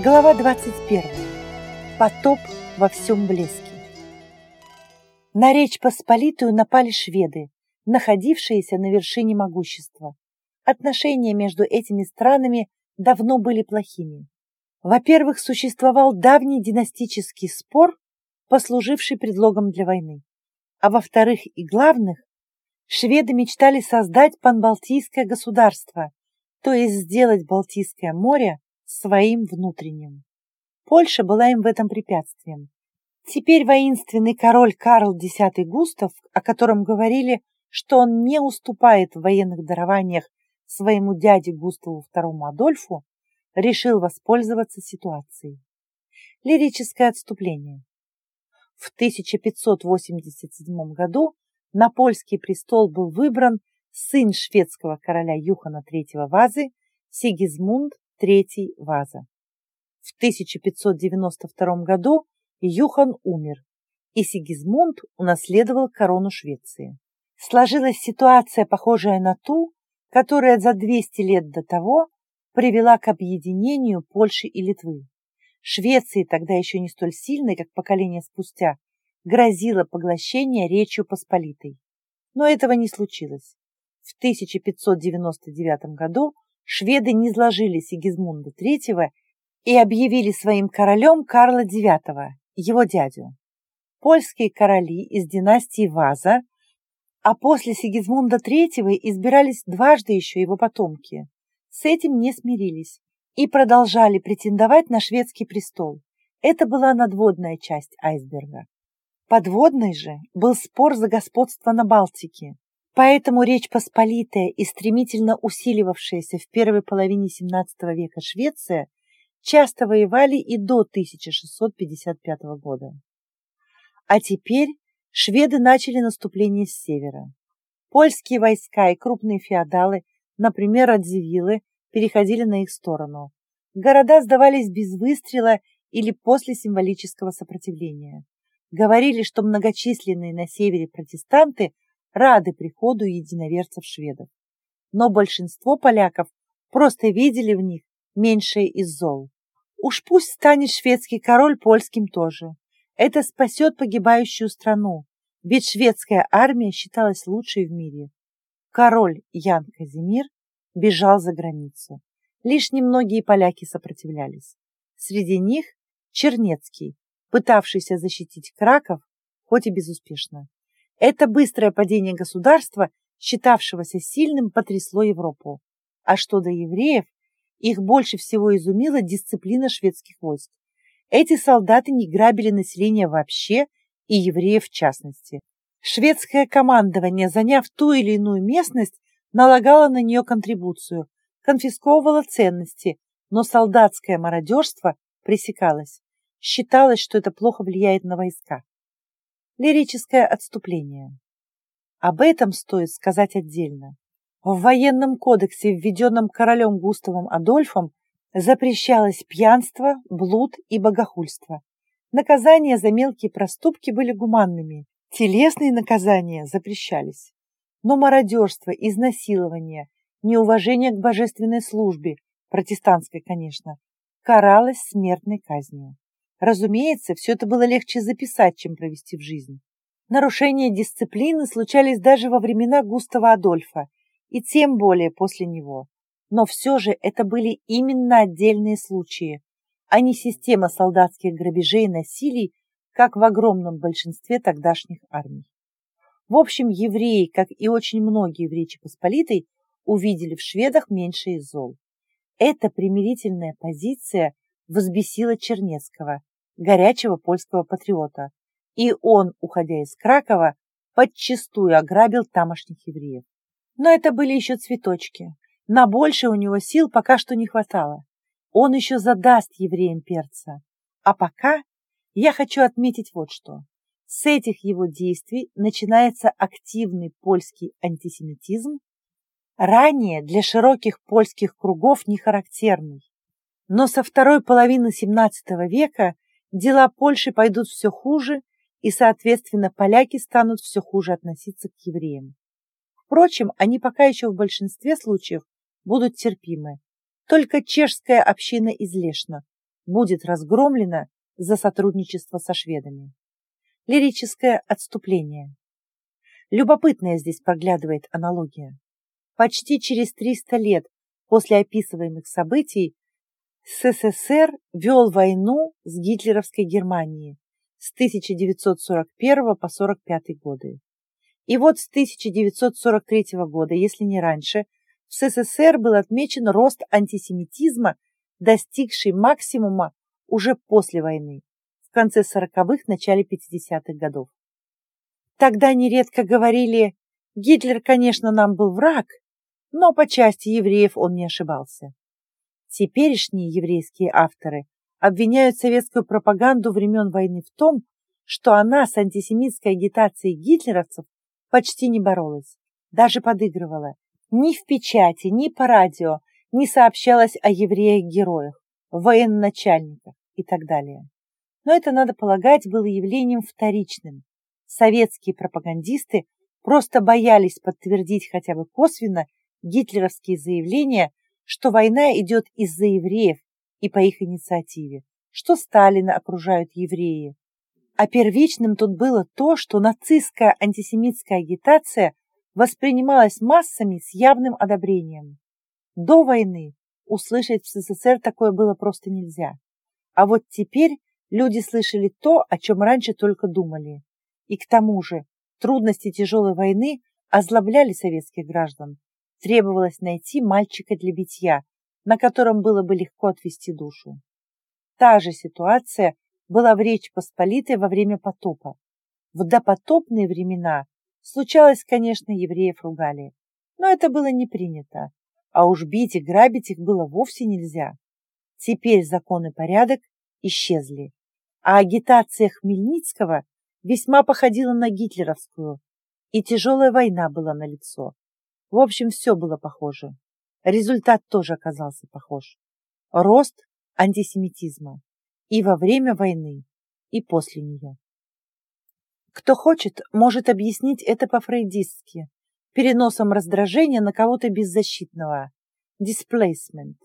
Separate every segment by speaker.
Speaker 1: Глава 21. Потоп во всем блеске. На Речь Посполитую напали шведы, находившиеся на вершине могущества. Отношения между этими странами давно были плохими. Во-первых, существовал давний династический спор, послуживший предлогом для войны. А во-вторых и главных, шведы мечтали создать панбалтийское государство, то есть сделать Балтийское море своим внутренним. Польша была им в этом препятствием. Теперь воинственный король Карл X Густав, о котором говорили, что он не уступает в военных дарованиях своему дяде Густаву II Адольфу, решил воспользоваться ситуацией. Лирическое отступление. В 1587 году на польский престол был выбран сын шведского короля Юхана III Вазы Сигизмунд III Ваза. В 1592 году Юхан умер, и Сигизмунд унаследовал корону Швеции. Сложилась ситуация, похожая на ту, которая за 200 лет до того привела к объединению Польши и Литвы. Швеции, тогда еще не столь сильной, как поколение спустя, грозило поглощение Речью Посполитой. Но этого не случилось. В 1599 году шведы не низложили Сигизмунда III и объявили своим королем Карла IX, его дядю. Польские короли из династии Ваза, а после Сигизмунда III избирались дважды еще его потомки. С этим не смирились и продолжали претендовать на шведский престол. Это была надводная часть айсберга. Подводной же был спор за господство на Балтике. Поэтому Речь Посполитая и стремительно усиливавшаяся в первой половине XVII века Швеция часто воевали и до 1655 года. А теперь шведы начали наступление с севера. Польские войска и крупные феодалы, например, Радзивиллы, переходили на их сторону. Города сдавались без выстрела или после символического сопротивления. Говорили, что многочисленные на севере протестанты – рады приходу единоверцев-шведов. Но большинство поляков просто видели в них меньшее из зол. Уж пусть станет шведский король польским тоже. Это спасет погибающую страну, ведь шведская армия считалась лучшей в мире. Король Ян Казимир бежал за границу. Лишь немногие поляки сопротивлялись. Среди них Чернецкий, пытавшийся защитить Краков, хоть и безуспешно. Это быстрое падение государства, считавшегося сильным, потрясло Европу. А что до евреев, их больше всего изумила дисциплина шведских войск. Эти солдаты не грабили население вообще и евреев в частности. Шведское командование, заняв ту или иную местность, налагало на нее контрибуцию, конфисковывало ценности, но солдатское мародерство пресекалось. Считалось, что это плохо влияет на войска лирическое отступление. Об этом стоит сказать отдельно. В военном кодексе, введенном королем Густавом Адольфом, запрещалось пьянство, блуд и богохульство. Наказания за мелкие проступки были гуманными, телесные наказания запрещались. Но мародерство, изнасилование, неуважение к божественной службе, протестантской, конечно, каралось смертной казнью. Разумеется, все это было легче записать, чем провести в жизнь. Нарушения дисциплины случались даже во времена Густава Адольфа, и тем более после него. Но все же это были именно отдельные случаи, а не система солдатских грабежей и насилий, как в огромном большинстве тогдашних армий. В общем, евреи, как и очень многие в Речи Посполитой, увидели в шведах меньшее зол. Эта примирительная позиция возбесила Чернецкого, горячего польского патриота, и он, уходя из Кракова, подчистую ограбил тамошних евреев. Но это были еще цветочки. На больше у него сил пока что не хватало. Он еще задаст евреям перца. А пока я хочу отметить вот что. С этих его действий начинается активный польский антисемитизм, ранее для широких польских кругов не характерный. Но со второй половины XVII века дела Польши пойдут все хуже, и, соответственно, поляки станут все хуже относиться к евреям. Впрочем, они пока еще в большинстве случаев будут терпимы. Только чешская община излишна. будет разгромлена за сотрудничество со шведами. Лирическое отступление. Любопытная здесь проглядывает аналогия. Почти через 300 лет после описываемых событий СССР вел войну с гитлеровской Германией с 1941 по 1945 годы. И вот с 1943 года, если не раньше, в СССР был отмечен рост антисемитизма, достигший максимума уже после войны, в конце 40-х, начале 50-х годов. Тогда нередко говорили, Гитлер, конечно, нам был враг, но по части евреев он не ошибался. Теперешние еврейские авторы обвиняют советскую пропаганду времен войны в том, что она с антисемитской агитацией гитлеровцев почти не боролась, даже подыгрывала. Ни в печати, ни по радио не сообщалось о евреях-героях, военачальниках и так далее. Но это, надо полагать, было явлением вторичным. Советские пропагандисты просто боялись подтвердить хотя бы косвенно гитлеровские заявления что война идет из-за евреев и по их инициативе, что Сталина окружают евреи. А первичным тут было то, что нацистская антисемитская агитация воспринималась массами с явным одобрением. До войны услышать в СССР такое было просто нельзя. А вот теперь люди слышали то, о чем раньше только думали. И к тому же трудности тяжелой войны озлобляли советских граждан, Требовалось найти мальчика для битья, на котором было бы легко отвести душу. Та же ситуация была в Речь Посполитой во время потопа. В допотопные времена случалось, конечно, евреев ругали, но это было не принято, а уж бить и грабить их было вовсе нельзя. Теперь закон и порядок исчезли, а агитация Хмельницкого весьма походила на гитлеровскую, и тяжелая война была налицо. В общем, все было похоже. Результат тоже оказался похож. Рост антисемитизма и во время войны, и после нее. Кто хочет, может объяснить это по-фрейдистски, переносом раздражения на кого-то беззащитного, displacement.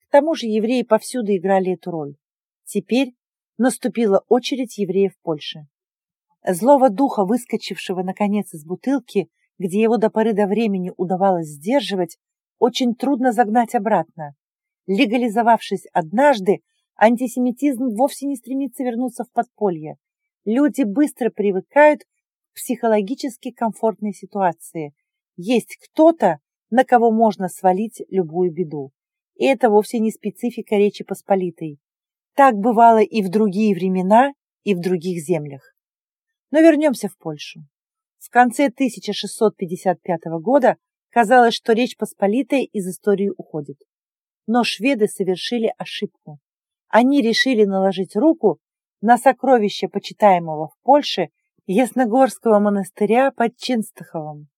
Speaker 1: К тому же евреи повсюду играли эту роль. Теперь наступила очередь евреев в Польше. Злого духа, выскочившего наконец из бутылки, где его до поры до времени удавалось сдерживать, очень трудно загнать обратно. Легализовавшись однажды, антисемитизм вовсе не стремится вернуться в подполье. Люди быстро привыкают к психологически комфортной ситуации. Есть кто-то, на кого можно свалить любую беду. И это вовсе не специфика Речи Посполитой. Так бывало и в другие времена, и в других землях. Но вернемся в Польшу. В конце 1655 года казалось, что Речь Посполитая из истории уходит. Но шведы совершили ошибку. Они решили наложить руку на сокровище почитаемого в Польше Ясногорского монастыря под Чинстаховым.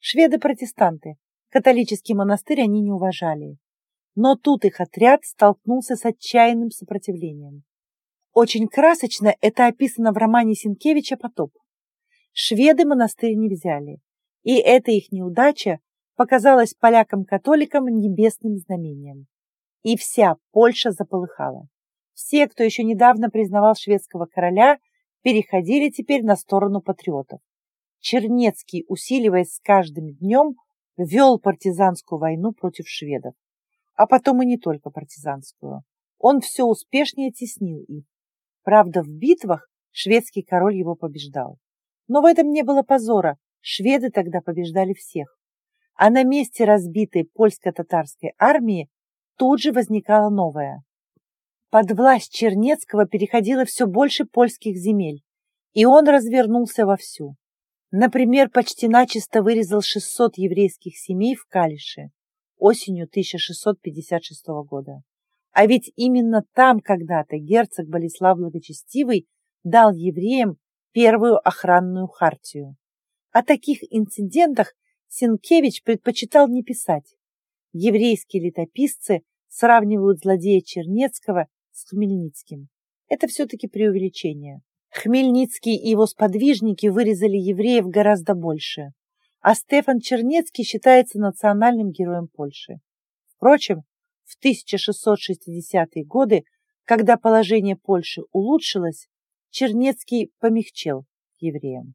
Speaker 1: Шведы-протестанты, католический монастырь они не уважали. Но тут их отряд столкнулся с отчаянным сопротивлением. Очень красочно это описано в романе Сенкевича «Потоп». Шведы монастырь не взяли, и эта их неудача показалась полякам-католикам небесным знамением. И вся Польша заполыхала. Все, кто еще недавно признавал шведского короля, переходили теперь на сторону патриотов. Чернецкий, усиливаясь с каждым днем, вел партизанскую войну против шведов. А потом и не только партизанскую. Он все успешнее теснил их. Правда, в битвах шведский король его побеждал. Но в этом не было позора, шведы тогда побеждали всех. А на месте разбитой польско-татарской армии тут же возникала новая. Под власть Чернецкого переходило все больше польских земель, и он развернулся вовсю. Например, почти начисто вырезал 600 еврейских семей в Калише осенью 1656 года. А ведь именно там когда-то герцог Болеслав Благочестивый дал евреям первую охранную хартию. О таких инцидентах Сенкевич предпочитал не писать. Еврейские летописцы сравнивают злодея Чернецкого с Хмельницким. Это все-таки преувеличение. Хмельницкий и его сподвижники вырезали евреев гораздо больше, а Стефан Чернецкий считается национальным героем Польши. Впрочем, в 1660-е годы Когда положение Польши улучшилось, Чернецкий помягчел евреям.